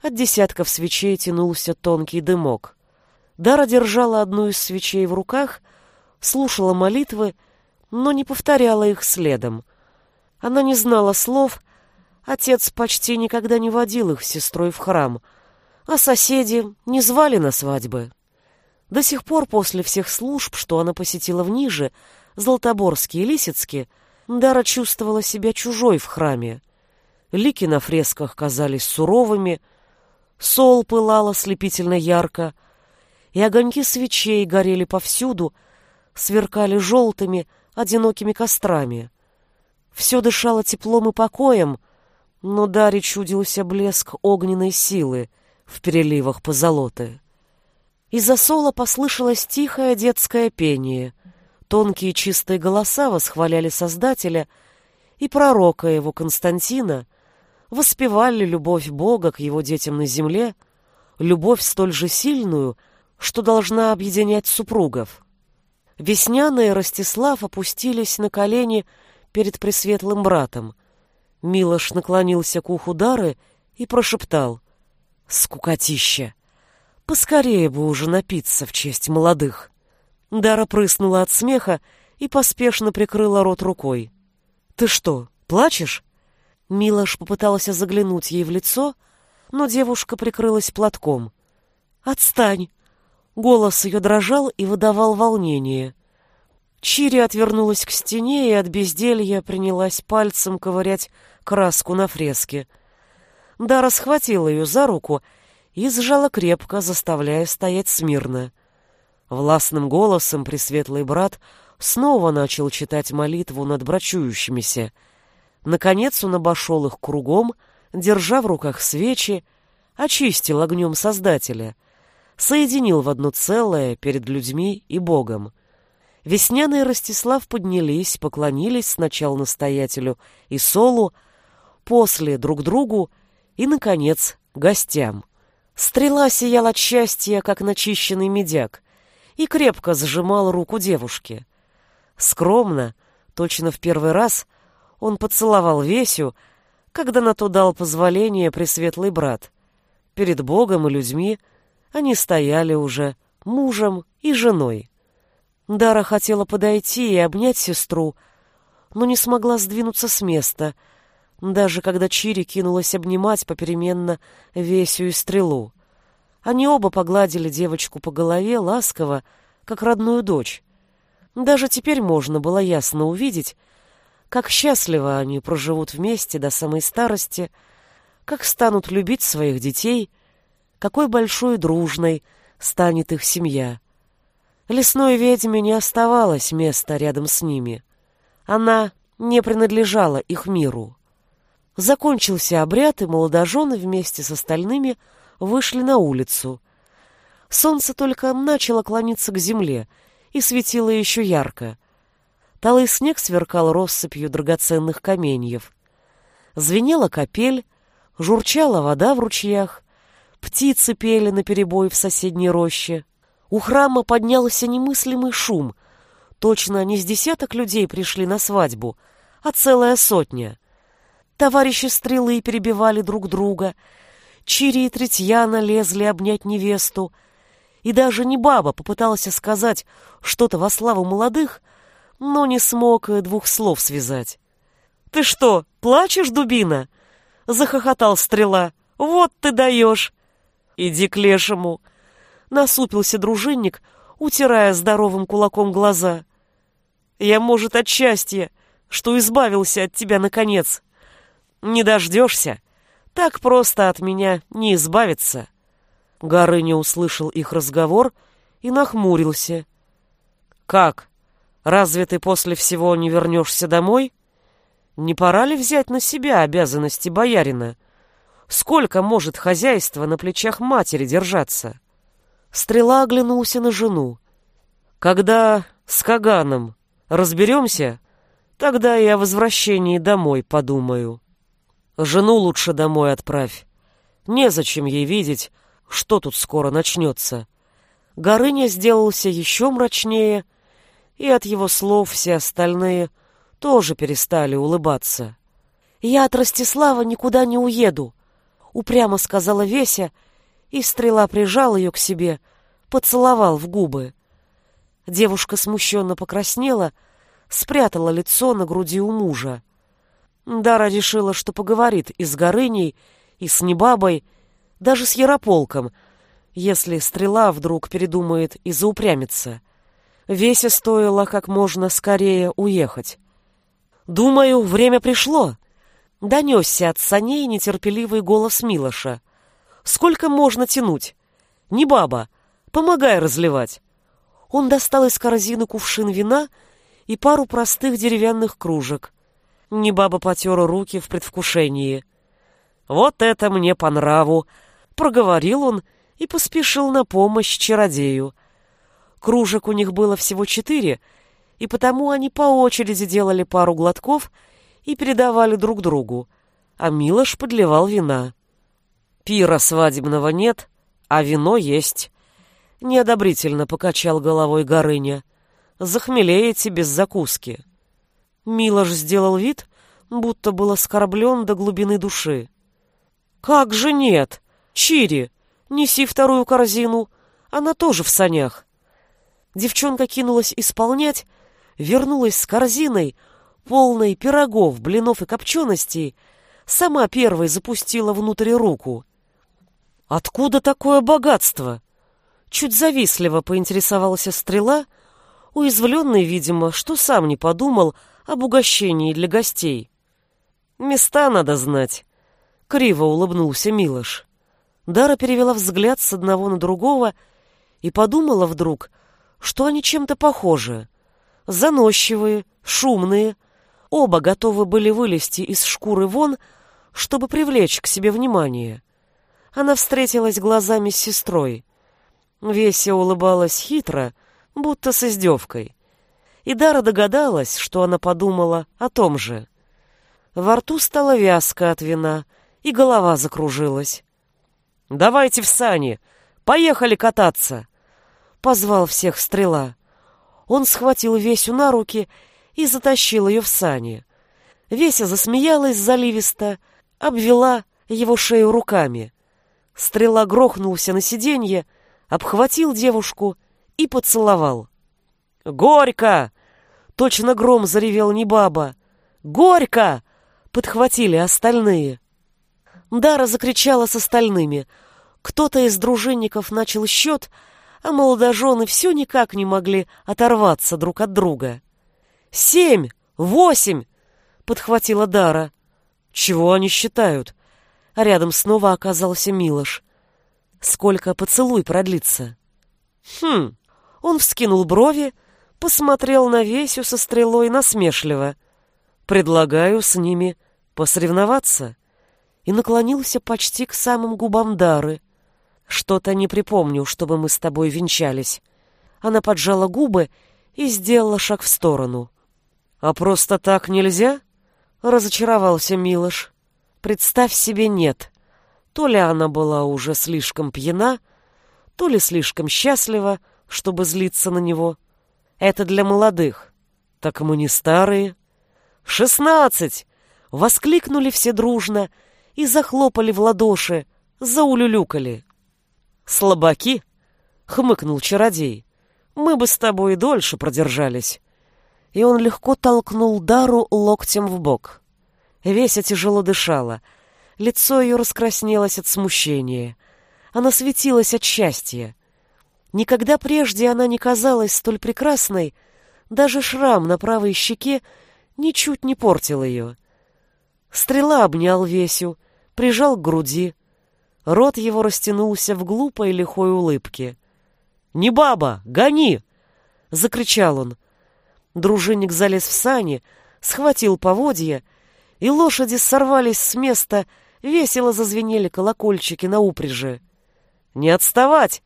от десятков свечей тянулся тонкий дымок. Дара держала одну из свечей в руках, слушала молитвы, но не повторяла их следом. Она не знала слов, отец почти никогда не водил их с сестрой в храм, а соседи не звали на свадьбы. До сих пор после всех служб, что она посетила в Ниже, Златоборске и Лисицке, Дара чувствовала себя чужой в храме. Лики на фресках казались суровыми, сол пылал ослепительно ярко, и огоньки свечей горели повсюду, сверкали желтыми, одинокими кострами. Все дышало теплом и покоем, но Даре чудился блеск огненной силы в переливах позолоты. Из-за сола послышалось тихое детское пение. Тонкие чистые голоса восхваляли Создателя и пророка его Константина, воспевали любовь Бога к его детям на земле, любовь столь же сильную, что должна объединять супругов. Весняна и Ростислав опустились на колени перед пресветлым братом. Милош наклонился к уху Дары и прошептал «Скукотища!» Поскорее бы уже напиться в честь молодых. Дара прыснула от смеха и поспешно прикрыла рот рукой. «Ты что, плачешь?» Милош попытался заглянуть ей в лицо, но девушка прикрылась платком. «Отстань!» Голос ее дрожал и выдавал волнение. Чири отвернулась к стене и от безделья принялась пальцем ковырять краску на фреске. Дара схватила ее за руку и сжала крепко, заставляя стоять смирно. Властным голосом пресветлый брат снова начал читать молитву над брачующимися. Наконец он обошел их кругом, держа в руках свечи, очистил огнем Создателя, соединил в одно целое перед людьми и Богом. Весняный Ростислав поднялись, поклонились сначала настоятелю и Солу, после друг другу и, наконец, гостям. Стрела сияла от счастья, как начищенный медяк, и крепко сжимал руку девушки. Скромно, точно в первый раз, он поцеловал Весю, когда на то дал позволение пресветлый брат. Перед Богом и людьми они стояли уже мужем и женой. Дара хотела подойти и обнять сестру, но не смогла сдвинуться с места, даже когда Чири кинулась обнимать попеременно Весю и Стрелу. Они оба погладили девочку по голове ласково, как родную дочь. Даже теперь можно было ясно увидеть, как счастливо они проживут вместе до самой старости, как станут любить своих детей, какой большой и дружной станет их семья. Лесной ведьме не оставалось места рядом с ними. Она не принадлежала их миру. Закончился обряд, и молодожены вместе с остальными вышли на улицу. Солнце только начало клониться к земле и светило еще ярко. Талый снег сверкал россыпью драгоценных каменьев. Звенела капель, журчала вода в ручьях, птицы пели наперебой в соседней роще. У храма поднялся немыслимый шум. Точно не с десяток людей пришли на свадьбу, а целая сотня. Товарищи стрелы перебивали друг друга. Чири и Третьяна лезли обнять невесту. И даже не баба попытался сказать что-то во славу молодых, но не смог двух слов связать. «Ты что, плачешь, дубина?» — захохотал стрела. «Вот ты даешь!» «Иди к лешему!» насупился дружинник, утирая здоровым кулаком глаза. «Я, может, от счастья, что избавился от тебя наконец. Не дождешься, так просто от меня не избавиться». Горыня услышал их разговор и нахмурился. «Как? Разве ты после всего не вернешься домой? Не пора ли взять на себя обязанности боярина? Сколько может хозяйство на плечах матери держаться?» Стрела оглянулся на жену. «Когда с Каганом разберемся, тогда и о возвращении домой подумаю. Жену лучше домой отправь. Незачем ей видеть, что тут скоро начнется». Горыня сделался еще мрачнее, и от его слов все остальные тоже перестали улыбаться. «Я от Ростислава никуда не уеду», — упрямо сказала Веся, — и стрела прижал ее к себе, поцеловал в губы. Девушка смущенно покраснела, спрятала лицо на груди у мужа. Дара решила, что поговорит и с Горыней, и с Небабой, даже с Ярополком, если стрела вдруг передумает и заупрямится. Весе стоило как можно скорее уехать. «Думаю, время пришло», — донесся от саней нетерпеливый голос Милоша. Сколько можно тянуть? Не баба, помогай разливать. Он достал из корзины кувшин вина и пару простых деревянных кружек. Не баба потера руки в предвкушении. «Вот это мне по нраву!» — проговорил он и поспешил на помощь чародею. Кружек у них было всего четыре, и потому они по очереди делали пару глотков и передавали друг другу, а Милош подливал вина. Пира свадебного нет, а вино есть. Неодобрительно покачал головой Горыня. Захмелеете без закуски. Милош сделал вид, будто был оскорблен до глубины души. «Как же нет? Чири, неси вторую корзину, она тоже в санях». Девчонка кинулась исполнять, вернулась с корзиной, полной пирогов, блинов и копченостей, сама первой запустила внутрь руку — Откуда такое богатство? Чуть завистливо поинтересовался стрела, уязвленный, видимо, что сам не подумал об угощении для гостей. Места надо знать. Криво улыбнулся Милош. Дара перевела взгляд с одного на другого и подумала вдруг, что они чем-то похожи. Заносчивые, шумные, оба готовы были вылезти из шкуры вон, чтобы привлечь к себе внимание. Она встретилась глазами с сестрой. Веся улыбалась хитро, будто с издевкой. И Дара догадалась, что она подумала о том же. Во рту стало вязко от вина, и голова закружилась. «Давайте в сани! Поехали кататься!» Позвал всех стрела. Он схватил Весю на руки и затащил ее в сани. Веся засмеялась заливисто, обвела его шею руками. Стрела грохнулся на сиденье, обхватил девушку и поцеловал. «Горько!» — точно гром заревел Небаба. «Горько!» — подхватили остальные. Дара закричала с остальными. Кто-то из дружинников начал счет, а молодожены все никак не могли оторваться друг от друга. «Семь! Восемь!» — подхватила Дара. «Чего они считают?» Рядом снова оказался Милош. «Сколько поцелуй продлится?» «Хм!» Он вскинул брови, посмотрел на Весю со стрелой насмешливо. «Предлагаю с ними посоревноваться» и наклонился почти к самым губам Дары. «Что-то не припомню, чтобы мы с тобой венчались». Она поджала губы и сделала шаг в сторону. «А просто так нельзя?» — разочаровался Милош. «Представь себе, нет. То ли она была уже слишком пьяна, то ли слишком счастлива, чтобы злиться на него. Это для молодых. Так мы не старые». «Шестнадцать!» — воскликнули все дружно — и захлопали в ладоши, заулюлюкали. «Слабаки!» — хмыкнул чародей. «Мы бы с тобой и дольше продержались». И он легко толкнул Дару локтем в бок. Веся тяжело дышала. Лицо ее раскраснелось от смущения. Она светилась от счастья. Никогда прежде она не казалась столь прекрасной, даже шрам на правой щеке ничуть не портил ее. Стрела обнял Весю, прижал к груди. Рот его растянулся в глупой лихой улыбке. «Не баба! Гони!» — закричал он. Дружинник залез в сани, схватил поводья, и лошади сорвались с места, весело зазвенели колокольчики на упряжи. «Не отставать!» —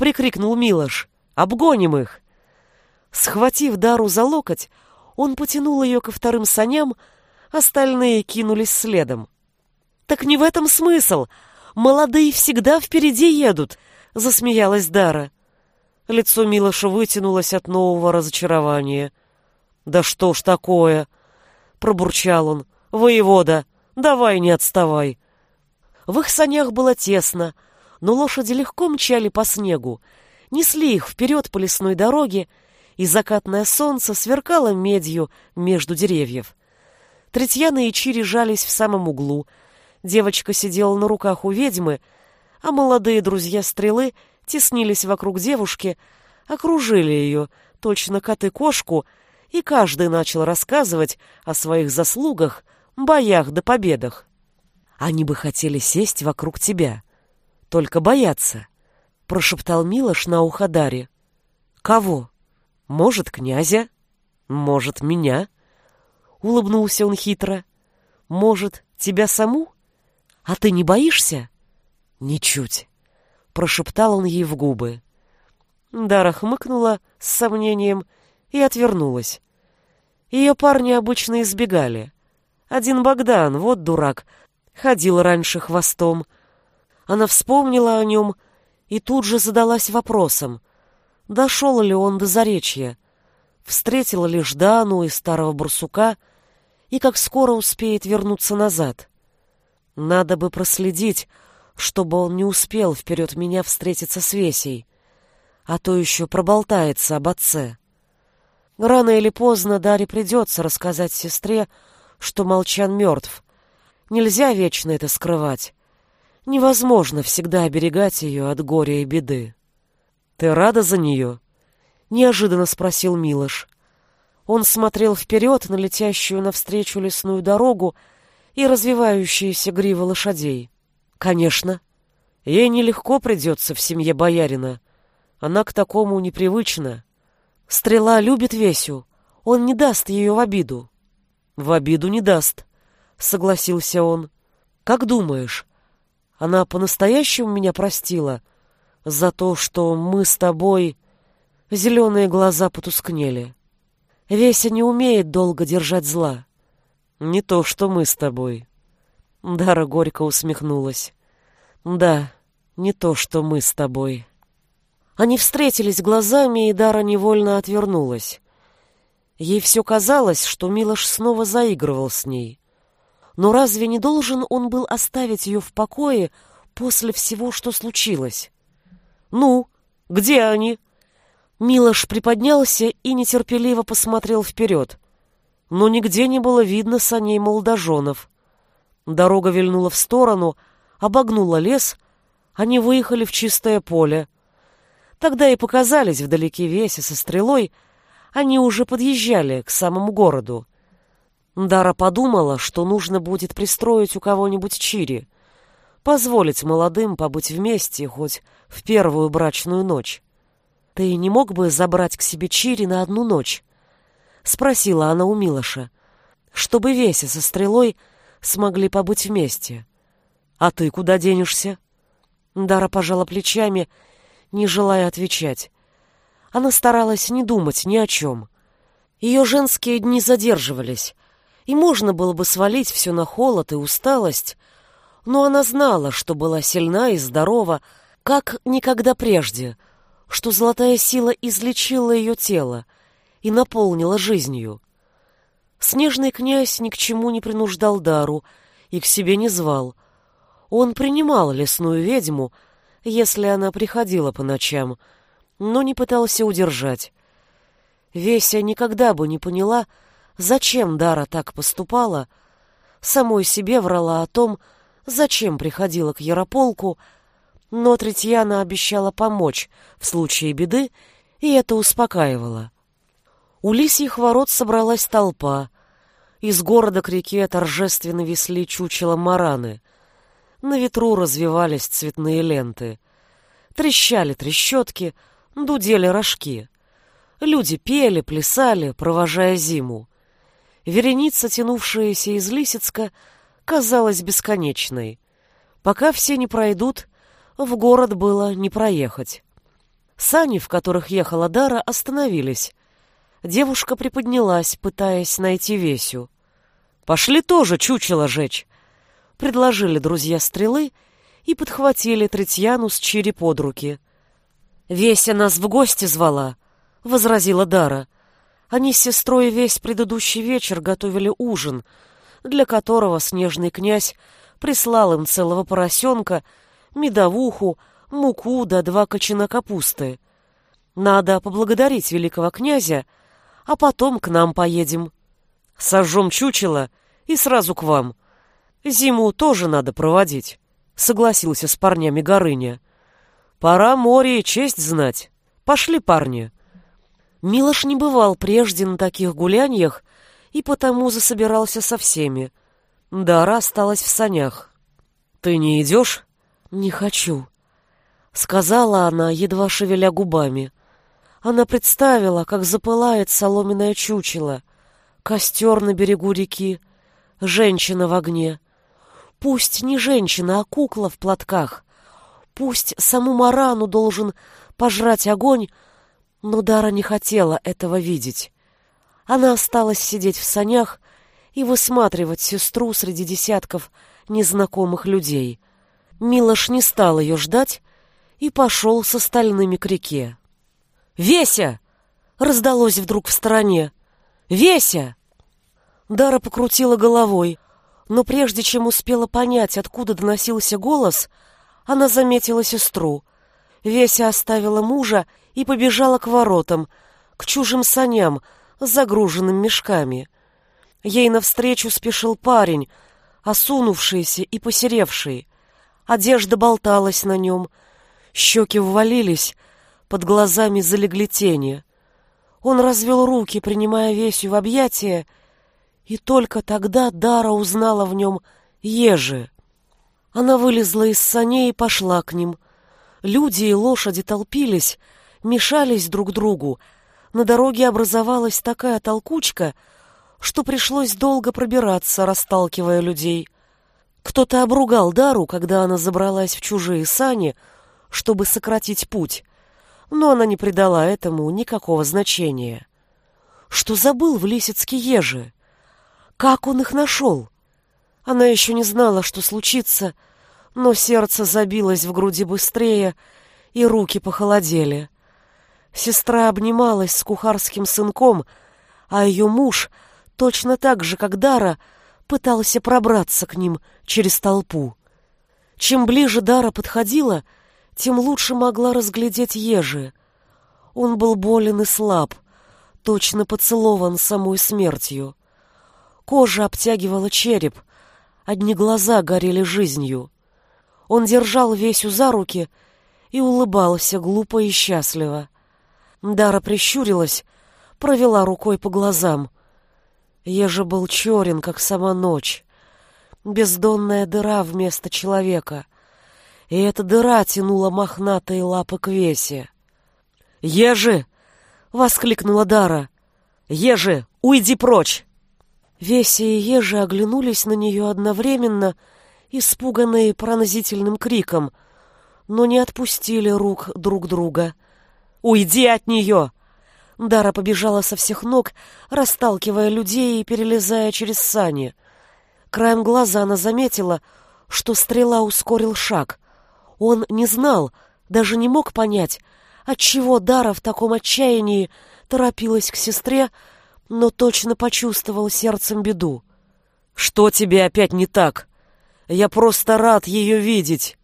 прикрикнул Милош. «Обгоним их!» Схватив Дару за локоть, он потянул ее ко вторым саням, остальные кинулись следом. «Так не в этом смысл. Молодые всегда впереди едут», — засмеялась Дара. Лицо Милоша вытянулось от нового разочарования. «Да что ж такое?» — пробурчал он. «Воевода, давай не отставай». В их санях было тесно, но лошади легко мчали по снегу, несли их вперед по лесной дороге, и закатное солнце сверкало медью между деревьев. Третьяна и Чири жались в самом углу — Девочка сидела на руках у ведьмы, а молодые друзья стрелы теснились вокруг девушки, окружили ее, точно коты-кошку, и каждый начал рассказывать о своих заслугах, боях да победах. Они бы хотели сесть вокруг тебя, только боятся, — прошептал Милош на ухо Даре. Кого? Может, князя? Может, меня? Улыбнулся он хитро. Может, тебя саму? «А ты не боишься?» «Ничуть», — прошептал он ей в губы. Дара хмыкнула с сомнением и отвернулась. Ее парни обычно избегали. Один Богдан, вот дурак, ходил раньше хвостом. Она вспомнила о нем и тут же задалась вопросом, дошел ли он до Заречья, встретила ли Ждану и старого барсука и как скоро успеет вернуться назад. Надо бы проследить, чтобы он не успел вперед меня встретиться с Весей, а то еще проболтается об отце. Рано или поздно Даре придется рассказать сестре, что Молчан мертв. Нельзя вечно это скрывать. Невозможно всегда оберегать ее от горя и беды. «Ты рада за нее?» — неожиданно спросил Милош. Он смотрел вперед на летящую навстречу лесную дорогу, и развивающиеся гривы лошадей. Конечно, ей нелегко придется в семье боярина. Она к такому непривычна. Стрела любит Весю. Он не даст ее в обиду. В обиду не даст, согласился он. Как думаешь, она по-настоящему меня простила за то, что мы с тобой... Зеленые глаза потускнели. Веся не умеет долго держать зла. Не то, что мы с тобой. Дара горько усмехнулась. Да, не то, что мы с тобой. Они встретились глазами, и Дара невольно отвернулась. Ей все казалось, что Милош снова заигрывал с ней. Но разве не должен он был оставить ее в покое после всего, что случилось? «Ну, где они?» Милош приподнялся и нетерпеливо посмотрел вперед. но нигде не было видно саней молодоженов. Дорога вильнула в сторону, обогнула лес, они выехали в чистое поле. Тогда и показались вдалеке веси со стрелой, они уже подъезжали к самому городу. Дара подумала, что нужно будет пристроить у кого-нибудь Чири, позволить молодым побыть вместе хоть в первую брачную ночь. «Ты не мог бы забрать к себе Чири на одну ночь?» — спросила она у Милоша, чтобы Веся со стрелой смогли побыть вместе. «А ты куда денешься?» Дара пожала плечами, не желая отвечать. Она старалась не думать ни о чем. Ее женские дни задерживались, и можно было бы свалить все на холод и усталость, но она знала, что была сильна и здорова, как никогда прежде, что золотая сила излечила ее тело и наполнила жизнью. Снежный князь ни к чему не принуждал Дару и к себе не звал. Он принимал лесную ведьму, если она приходила по ночам, но не пытался удержать. Веся никогда бы не поняла, зачем Дара так поступала, самой себе врала о том, зачем приходила к Ярополку, но Третьяна обещала помочь в случае беды, и это успокаивало. У лисьих ворот собралась толпа. Из города к реке торжественно весли чучело мараны. На ветру развивались цветные ленты. Трещали трещотки, дудели рожки. Люди пели, плясали, провожая зиму. Вереница, тянувшаяся из Лисицка, казалась бесконечной. Пока все не пройдут, в город было не проехать. Сани, в которых ехала Дара, остановились. Девушка приподнялась, пытаясь найти Весю. «Пошли тоже чучело жечь!» Предложили друзья стрелы и подхватили Третьяну с Чири под руки. «Веся нас в гости звала», — возразила Дара. Они с сестрой весь предыдущий вечер готовили ужин, для которого снежный князь прислал им целого поросенка, медовуху, муку да два кочана капусты. Надо поблагодарить великого князя, а потом к нам поедем. Сожжем чучело и сразу к вам. Зиму тоже надо проводить, — согласился с парнями Горыня. Пора море и честь знать. Пошли, парни. Милош не бывал прежде на таких гуляньях и потому засобирался со всеми. Дара осталась в санях. «Ты не идешь?» «Не хочу», — сказала она, едва шевеля губами. Она представила, как запылает соломенное чучело, костер на берегу реки, женщина в огне. Пусть не женщина, а кукла в платках, Пусть саму Марану должен пожрать огонь, но Дара не хотела этого видеть. Она осталась сидеть в санях и высматривать сестру среди десятков незнакомых людей. Милош не стал ее ждать и пошел с остальными к реке. «Веся!» — раздалось вдруг в стороне. «Веся!» Дара покрутила головой, но прежде чем успела понять, откуда доносился голос, она заметила сестру. Веся оставила мужа и побежала к воротам, к чужим саням, загруженным мешками. Ей навстречу спешил парень, осунувшийся и посеревший. Одежда болталась на нем, щеки ввалились, под глазами залегли тени. Он развел руки, принимая Весю в объятия, и только тогда Дара узнала в нем ежи. Она вылезла из саней и пошла к ним. Люди и лошади толпились, мешались друг другу. На дороге образовалась такая толкучка, что пришлось долго пробираться, расталкивая людей. Кто-то обругал Дару, когда она забралась в чужие сани, чтобы сократить путь, но она не придала этому никакого значения. Что забыл в Лисицке ежи? Как он их нашел? Она еще не знала, что случится, но сердце забилось в груди быстрее, и руки похолодели. Сестра обнималась с кухарским сынком, а ее муж, точно так же, как Дара, пытался пробраться к ним через толпу. Чем ближе Дара подходила, тем лучше могла разглядеть ежи. Он был болен и слаб, точно поцелован самой смертью. Кожа обтягивала череп, одни глаза горели жизнью. Он держал Весю за руки и улыбался глупо и счастливо. Дара прищурилась, провела рукой по глазам. Еже был черен, как сама ночь. Бездонная дыра вместо человека. И эта дыра тянула мохнатые лапы к Весе. «Ежи!» — воскликнула Дара. «Ежи, уйди прочь!» Веся и Ежи оглянулись на нее одновременно, испуганные пронзительным криком, но не отпустили рук друг друга. «Уйди от нее!» Дара побежала со всех ног, расталкивая людей и перелезая через сани. Краем глаза она заметила, что стрела ускорил шаг. Он не знал, даже не мог понять, отчего Дара в таком отчаянии торопилась к сестре, но точно почувствовал сердцем беду. «Что тебе опять не так? Я просто рад ее видеть.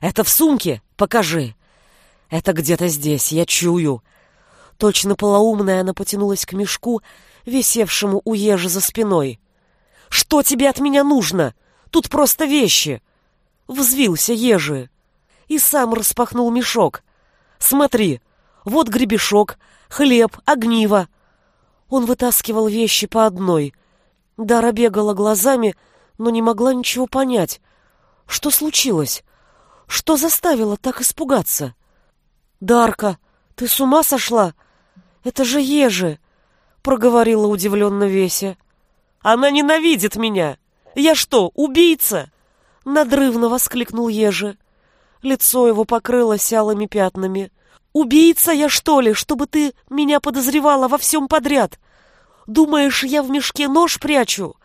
Это в сумке? Покажи. Это где-то здесь, я чую». Точно полоумная она потянулась к мешку, висевшему у ежи за спиной. «Что тебе от меня нужно? Тут просто вещи!» Взвился ежи и сам распахнул мешок. Смотри, вот гребешок, хлеб, огниво. Он вытаскивал вещи по одной. Дара бегала глазами, но не могла ничего понять. Что случилось? Что заставило так испугаться? «Дарка, ты с ума сошла? Это же Ежи!» — проговорила удивленно Веся. «Она ненавидит меня! Я что, убийца?» — надрывно воскликнул Ежи. Лицо его покрылось алыми пятнами. «Убийца я, что ли, чтобы ты меня подозревала во всем подряд? Думаешь, я в мешке нож прячу?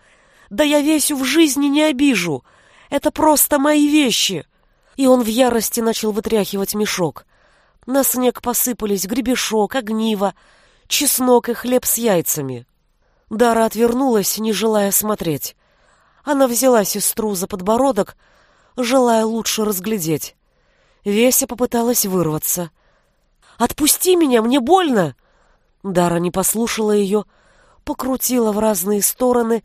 Да я Весю в жизни не обижу. Это просто мои вещи!» И он в ярости начал вытряхивать мешок. На снег посыпались гребешок, огниво, чеснок и хлеб с яйцами. Дара отвернулась, не желая смотреть. Она взяла сестру за подбородок, желая лучше разглядеть. Веся попыталась вырваться. «Отпусти меня, мне больно!» Дара не послушала ее, покрутила в разные стороны,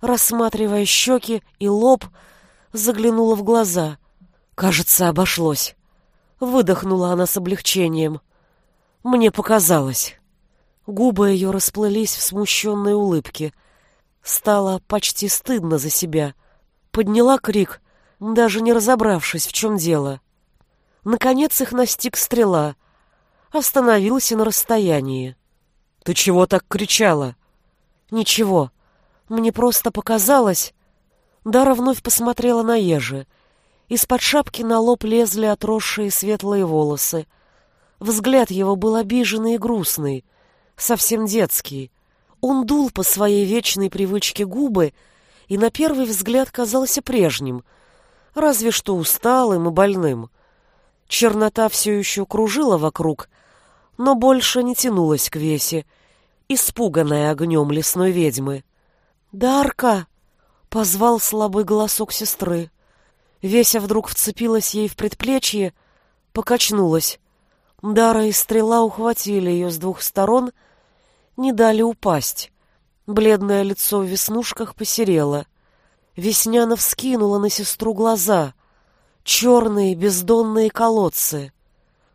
рассматривая щеки и лоб, заглянула в глаза. Кажется, обошлось. Выдохнула она с облегчением. Мне показалось. Губы ее расплылись в смущенной улыбке. Стало почти стыдно за себя. Подняла крик, даже не разобравшись, в чем дело. Наконец их настиг стрела. Остановился на расстоянии. «Ты чего так кричала?» «Ничего. Мне просто показалось...» Дара вновь посмотрела на ежи. Из-под шапки на лоб лезли отросшие светлые волосы. Взгляд его был обиженный и грустный, совсем детский. Он дул по своей вечной привычке губы и на первый взгляд казался прежним, разве что усталым и больным. Чернота все еще кружила вокруг, но больше не тянулась к весе, испуганная огнем лесной ведьмы. «Дарка!» — позвал слабый голосок сестры. Веся вдруг вцепилась ей в предплечье, покачнулась. Дара и стрела ухватили ее с двух сторон, не дали упасть. Бледное лицо в веснушках посерело. Весняна вскинула на сестру глаза черные бездонные колодцы.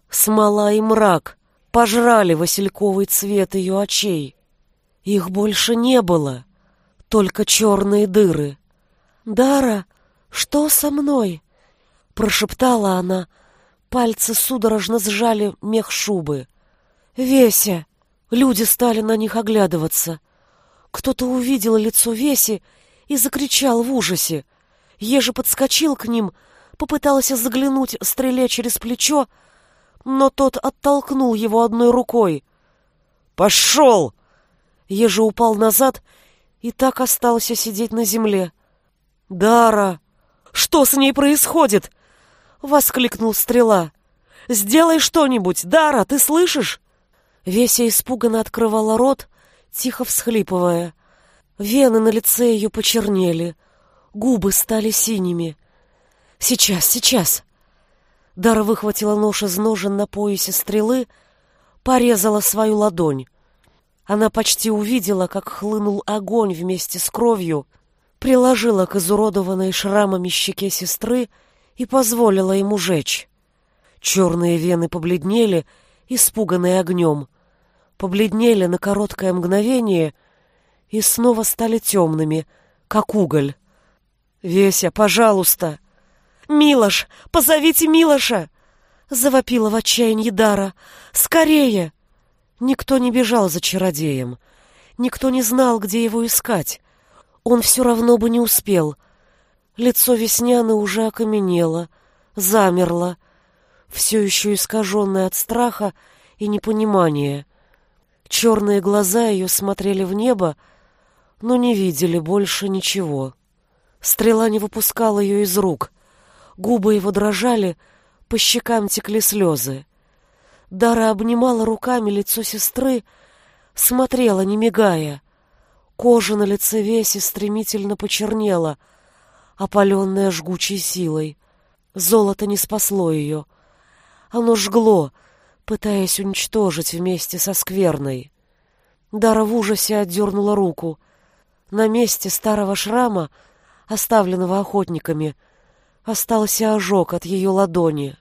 Смола и мрак пожрали васильковый цвет ее очей. Их больше не было, только черные дыры. «Дара, что со мной?» — прошептала она. Пальцы судорожно сжали мех шубы. «Веся!» Люди стали на них оглядываться. Кто-то увидел лицо Веси и закричал в ужасе. Ежи подскочил к ним, попыталась заглянуть, стреляя через плечо, но тот оттолкнул его одной рукой. «Пошел!» Ежа упал назад и так остался сидеть на земле. «Дара! Что с ней происходит?» — воскликнул стрела. «Сделай что-нибудь! Дара, ты слышишь?» Веся испуганно открывала рот, тихо всхлипывая. Вены на лице ее почернели, губы стали синими. Сейчас, сейчас. Дара выхватила нож из ножен на поясе стрелы, порезала свою ладонь. Она почти увидела, как хлынул огонь вместе с кровью, приложила к изуродованной шрамами щеке сестры и позволила ему жечь. Черные вены побледнели, испуганные огнем, побледнели на короткое мгновение и снова стали темными, как уголь. «Веся, пожалуйста!» «Милош, позовите Милоша!» — завопила в отчаянии Дара. «Скорее!» Никто не бежал за чародеем. Никто не знал, где его искать. Он все равно бы не успел. Лицо Весняны уже окаменело, замерло, все еще искаженное от страха и непонимания. Черные глаза ее смотрели в небо, но не видели больше ничего. Стрела не выпускала ее из рук. Губы его дрожали, по щекам текли слезы. Дара обнимала руками лицо сестры, смотрела, не мигая. Кожа на лице Веси стремительно почернела, опаленная жгучей силой. Золото не спасло ее. Оно жгло, пытаясь уничтожить вместе со скверной. Дара в ужасе отдернула руку. На месте старого шрама, оставленного охотниками, остался ожог от ее ладони.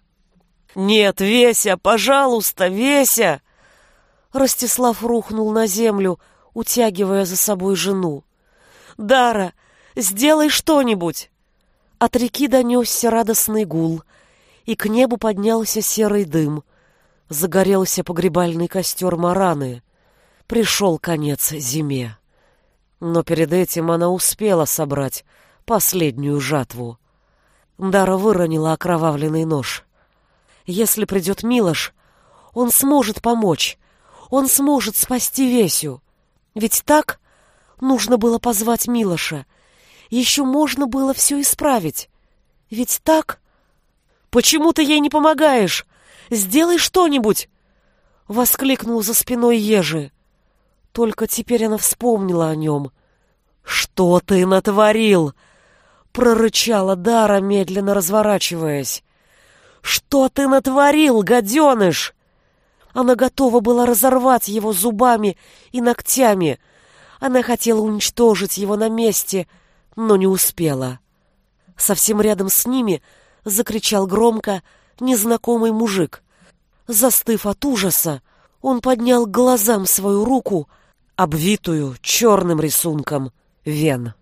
«Нет, Веся, пожалуйста, Веся!» Ростислав рухнул на землю, утягивая за собой жену. «Дара, сделай что-нибудь!» От реки донесся радостный гул, и к небу поднялся серый дым. Загорелся погребальный костер Мараны. Пришел конец зиме. Но перед этим она успела собрать последнюю жатву. Дара выронила окровавленный нож. Если придет Милош, он сможет помочь. Он сможет спасти Весю. Ведь так нужно было позвать Милоша. Еще можно было все исправить. Ведь так... Почему ты ей не помогаешь? Сделай что-нибудь! Воскликнул за спиной Ежи. Только теперь она вспомнила о нем. «Что ты натворил?» Прорычала Дара, медленно разворачиваясь. «Что ты натворил, гаденыш?» Она готова была разорвать его зубами и ногтями. Она хотела уничтожить его на месте, но не успела. Совсем рядом с ними закричал громко незнакомый мужик. Застыв от ужаса, он поднял к глазам свою руку, обвитую черным рисунком вен.